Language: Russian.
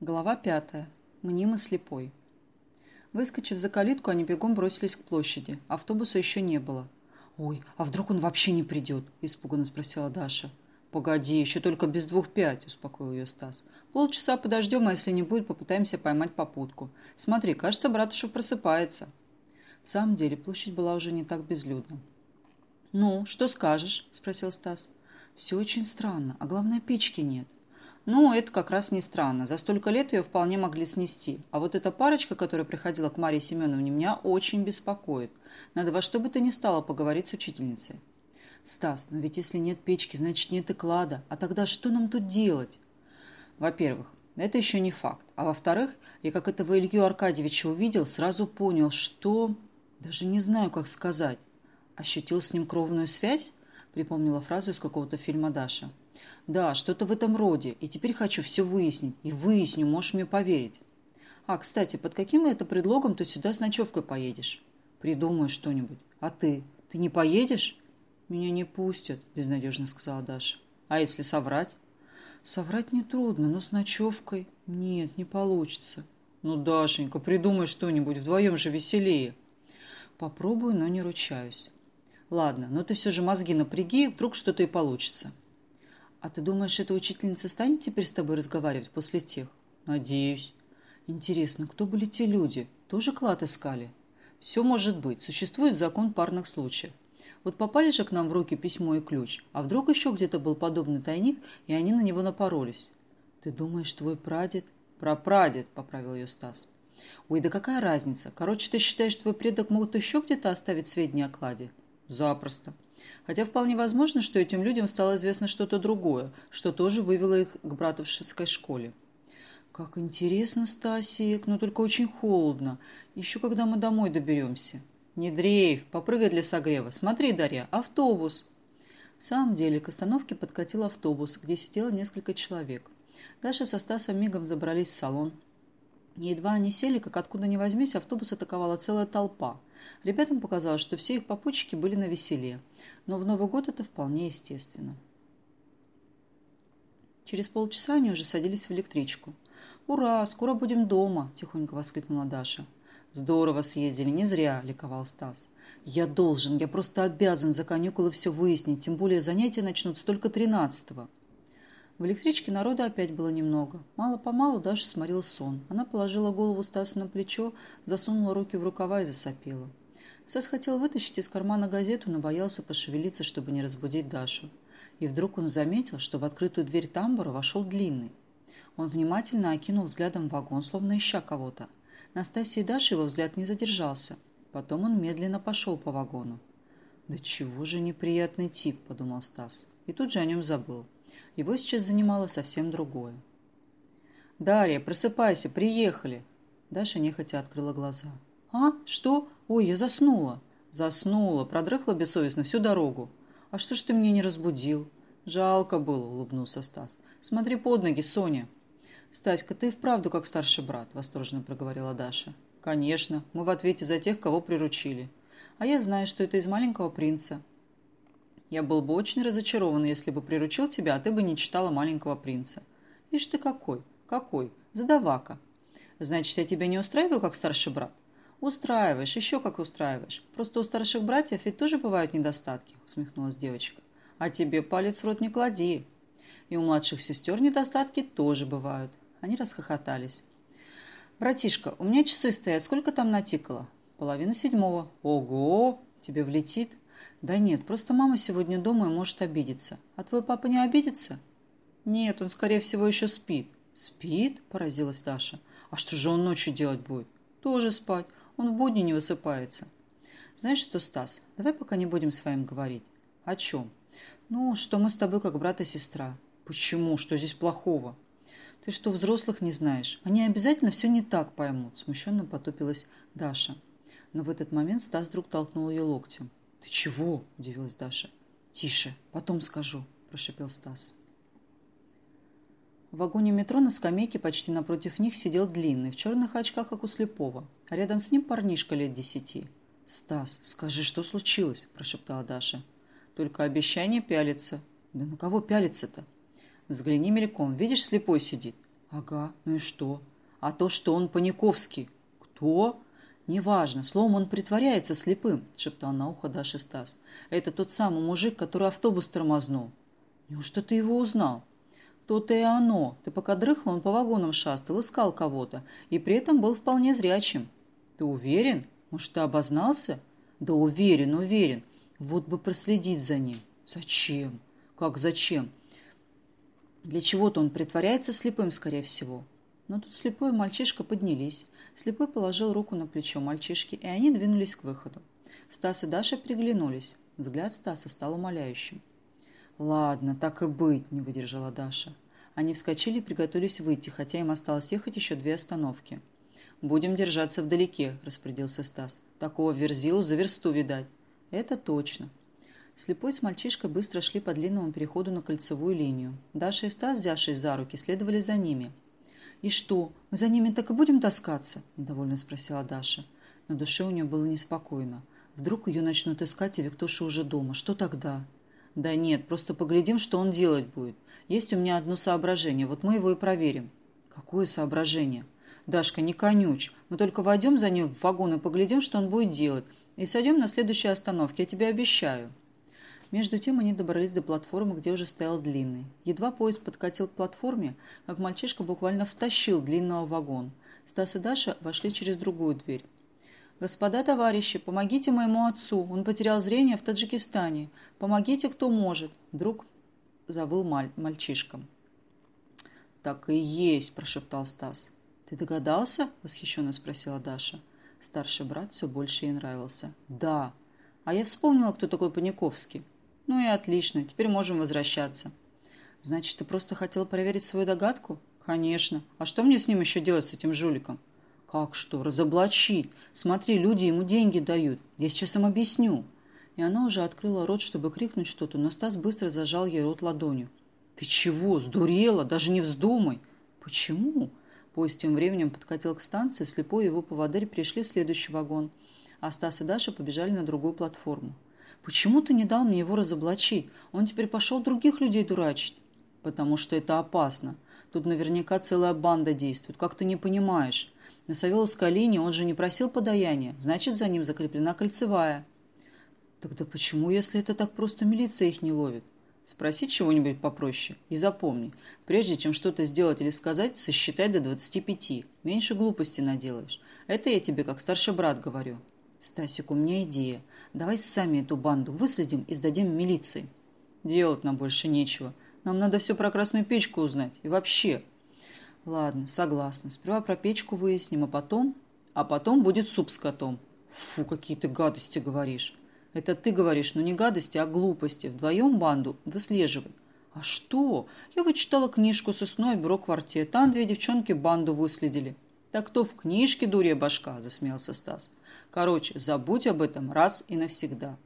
Глава пятая. Мнимый слепой. Выскочив за калитку, они бегом бросились к площади. Автобуса еще не было. «Ой, а вдруг он вообще не придет?» – испуганно спросила Даша. «Погоди, еще только без двух пять», – успокоил ее Стас. «Полчаса подождем, а если не будет, попытаемся поймать попутку. Смотри, кажется, Братушев просыпается». В самом деле, площадь была уже не так безлюдна. «Ну, что скажешь?» – спросил Стас. «Все очень странно, а главное, печки нет. Ну, это как раз не странно. За столько лет ее вполне могли снести. А вот эта парочка, которая приходила к Марии Семеновне, меня очень беспокоит. Надо во что бы то ни стало поговорить с учительницей. Стас, но ведь если нет печки, значит нет и клада. А тогда что нам тут делать? Во-первых, это еще не факт. А во-вторых, я как этого Илью Аркадьевича увидел, сразу понял, что... Даже не знаю, как сказать. Ощутил с ним кровную связь? Припомнила фразу из какого-то фильма Даша. Да, что-то в этом роде. И теперь хочу все выяснить. И выясню, можешь мне поверить. А, кстати, под каким это предлогом ты сюда с ночевкой поедешь? Придумаю что-нибудь. А ты? Ты не поедешь? Меня не пустят, безнадежно сказала Даша. А если соврать? Соврать нетрудно, но с ночевкой... Нет, не получится. Ну, Дашенька, придумай что-нибудь, вдвоем же веселее. Попробую, но не ручаюсь. Ладно, но ты все же мозги напряги, вдруг что-то и получится. «А ты думаешь, эта учительница станет теперь с тобой разговаривать после тех?» «Надеюсь». «Интересно, кто были те люди? Тоже клад искали?» «Все может быть. Существует закон парных случаев. Вот попали же к нам в руки письмо и ключ, а вдруг еще где-то был подобный тайник, и они на него напоролись?» «Ты думаешь, твой прадед?» «Прапрадед», — поправил ее Стас. «Ой, да какая разница? Короче, ты считаешь, твой предок могут еще где-то оставить сведения о кладе?» «Запросто. Хотя вполне возможно, что этим людям стало известно что-то другое, что тоже вывело их к братовшеской школе. «Как интересно, Стасик, но только очень холодно. Еще когда мы домой доберемся». «Не дрейф, попрыгай для согрева. Смотри, Дарья, автобус!» В самом деле к остановке подкатил автобус, где сидело несколько человек. Даша со Стасом мигом забрались в салон. Едва они сели, как откуда ни возьмись, автобус атаковала целая толпа. Ребятам показалось, что все их попутчики были на веселе, но в Новый год это вполне естественно. Через полчаса они уже садились в электричку. «Ура! Скоро будем дома!» – тихонько воскликнула Даша. «Здорово съездили, не зря!» – ликовал Стас. «Я должен, я просто обязан за каникулы все выяснить, тем более занятия начнутся только тринадцатого». В электричке народу опять было немного. Мало-помалу Даша сморил сон. Она положила голову Стасу на плечо, засунула руки в рукава и засопела. Стас хотел вытащить из кармана газету, но боялся пошевелиться, чтобы не разбудить Дашу. И вдруг он заметил, что в открытую дверь тамбура вошел Длинный. Он внимательно окинул взглядом вагон, словно ища кого-то. Настасья и Даша его взгляд не задержался. Потом он медленно пошел по вагону. «Да чего же неприятный тип», — подумал Стас. И тут же о нем забыл. Его сейчас занимало совсем другое. «Дарья, просыпайся, приехали!» Даша нехотя открыла глаза. «А? Что? Ой, я заснула!» «Заснула, продрыхла бессовестно всю дорогу. А что ж ты меня не разбудил?» «Жалко было», — улыбнулся Стас. «Смотри под ноги, Соня!» «Стаська, ты вправду как старший брат», — восторженно проговорила Даша. «Конечно, мы в ответе за тех, кого приручили. А я знаю, что это из маленького принца. Я был бы очень разочарован, если бы приручил тебя, а ты бы не читала «Маленького принца». Ишь ты какой, какой, задавака. Значит, я тебя не устраиваю, как старший брат? Устраиваешь, еще как устраиваешь. Просто у старших братьев ведь тоже бывают недостатки, усмехнулась девочка. А тебе палец в рот не клади. И у младших сестер недостатки тоже бывают. Они расхохотались. «Братишка, у меня часы стоят. Сколько там натикало?» «Половина седьмого». «Ого! Тебе влетит?» «Да нет, просто мама сегодня дома и может обидеться. А твой папа не обидится?» «Нет, он, скорее всего, еще спит». «Спит?» – поразилась Даша. «А что же он ночью делать будет?» «Тоже спать. Он в будни не высыпается». «Знаешь что, Стас, давай пока не будем с вами говорить». «О чем?» «Ну, что мы с тобой как брат и сестра». «Почему? Что здесь плохого?» «Ты что, взрослых не знаешь? Они обязательно все не так поймут», – смущенно потупилась Даша. Но в этот момент Стас вдруг толкнул ее локтем. «Ты чего?» – удивилась Даша. «Тише, потом скажу», – прошепел Стас. В вагоне метро на скамейке почти напротив них сидел длинный, в черных очках, как у слепого, а рядом с ним парнишка лет десяти. «Стас, скажи, что случилось?» – прошептала Даша. «Только обещание пялится». «Да на кого пялится-то?» «Взгляни мельком, видишь, слепой сидит». Ага, ну и что? А то, что он Паниковский. Кто? «Неважно. Словом, он притворяется слепым», — шептал на ухо Даши Стас. «Это тот самый мужик, который автобус тормознул». «Неужто ты его узнал?» «То-то и оно. Ты пока дрыхла, он по вагонам шастал, искал кого-то, и при этом был вполне зрячим». «Ты уверен? Может, ты обознался?» «Да уверен, уверен. Вот бы проследить за ним». «Зачем?» «Как зачем?» «Для чего-то он притворяется слепым, скорее всего». Но тут слепой и мальчишка поднялись. Слепой положил руку на плечо мальчишки, и они двинулись к выходу. Стас и Даша приглянулись. Взгляд Стаса стал умоляющим. «Ладно, так и быть», — не выдержала Даша. Они вскочили и приготовились выйти, хотя им осталось ехать еще две остановки. «Будем держаться вдалеке», — распорядился Стас. «Такого верзилу за версту видать». «Это точно». Слепой с мальчишкой быстро шли по длинному переходу на кольцевую линию. Даша и Стас, взявшись за руки, следовали за ними — «И что, мы за ними так и будем таскаться?» – недовольно спросила Даша. На душе у нее было неспокойно. Вдруг ее начнут искать, и Виктоша уже дома. Что тогда? «Да нет, просто поглядим, что он делать будет. Есть у меня одно соображение, вот мы его и проверим». «Какое соображение?» «Дашка, не конюч. Мы только войдем за ним в вагон и поглядим, что он будет делать. И сойдем на следующей остановке, я тебе обещаю». Между тем они добрались до платформы, где уже стоял длинный. Едва поезд подкатил к платформе, как мальчишка буквально втащил длинного в вагон. Стас и Даша вошли через другую дверь. «Господа товарищи, помогите моему отцу. Он потерял зрение в Таджикистане. Помогите, кто может!» Вдруг завыл маль мальчишка. «Так и есть!» – прошептал Стас. «Ты догадался?» – восхищенно спросила Даша. Старший брат все больше ей нравился. «Да! А я вспомнила, кто такой Паниковский. Ну и отлично, теперь можем возвращаться. Значит, ты просто хотел проверить свою догадку? Конечно. А что мне с ним еще делать, с этим жуликом? Как что? Разоблачить. Смотри, люди ему деньги дают. Я сейчас им объясню. И она уже открыла рот, чтобы крикнуть что-то, но Стас быстро зажал ей рот ладонью. «Ты чего? Сдурела? Даже не вздумай!» «Почему?» Поезд тем временем подкатил к станции, слепой его поводырь пришли в следующий вагон, а Стас и Даша побежали на другую платформу. Почему ты не дал мне его разоблачить? Он теперь пошел других людей дурачить. Потому что это опасно. Тут наверняка целая банда действует. Как ты не понимаешь? На Савеловской линии он же не просил подаяния. Значит, за ним закреплена кольцевая. Тогда почему, если это так просто, милиция их не ловит? Спроси чего-нибудь попроще. И запомни, прежде чем что-то сделать или сказать, сосчитай до 25. Меньше глупости наделаешь. Это я тебе как старший брат говорю. «Стасик, у меня идея. Давай сами эту банду выследим и сдадим милиции». «Делать нам больше нечего. Нам надо все про красную печку узнать. И вообще...» «Ладно, согласна. Сперва про печку выясним, а потом...» «А потом будет суп с котом». «Фу, какие ты гадости говоришь». «Это ты говоришь, но не гадости, а глупости. Вдвоем банду выслеживай». «А что? Я вычитала книжку «Сосной бюро квартир». Там две девчонки банду выследили». «Так кто в книжке, дурья башка?» – засмеялся Стас. «Короче, забудь об этом раз и навсегда».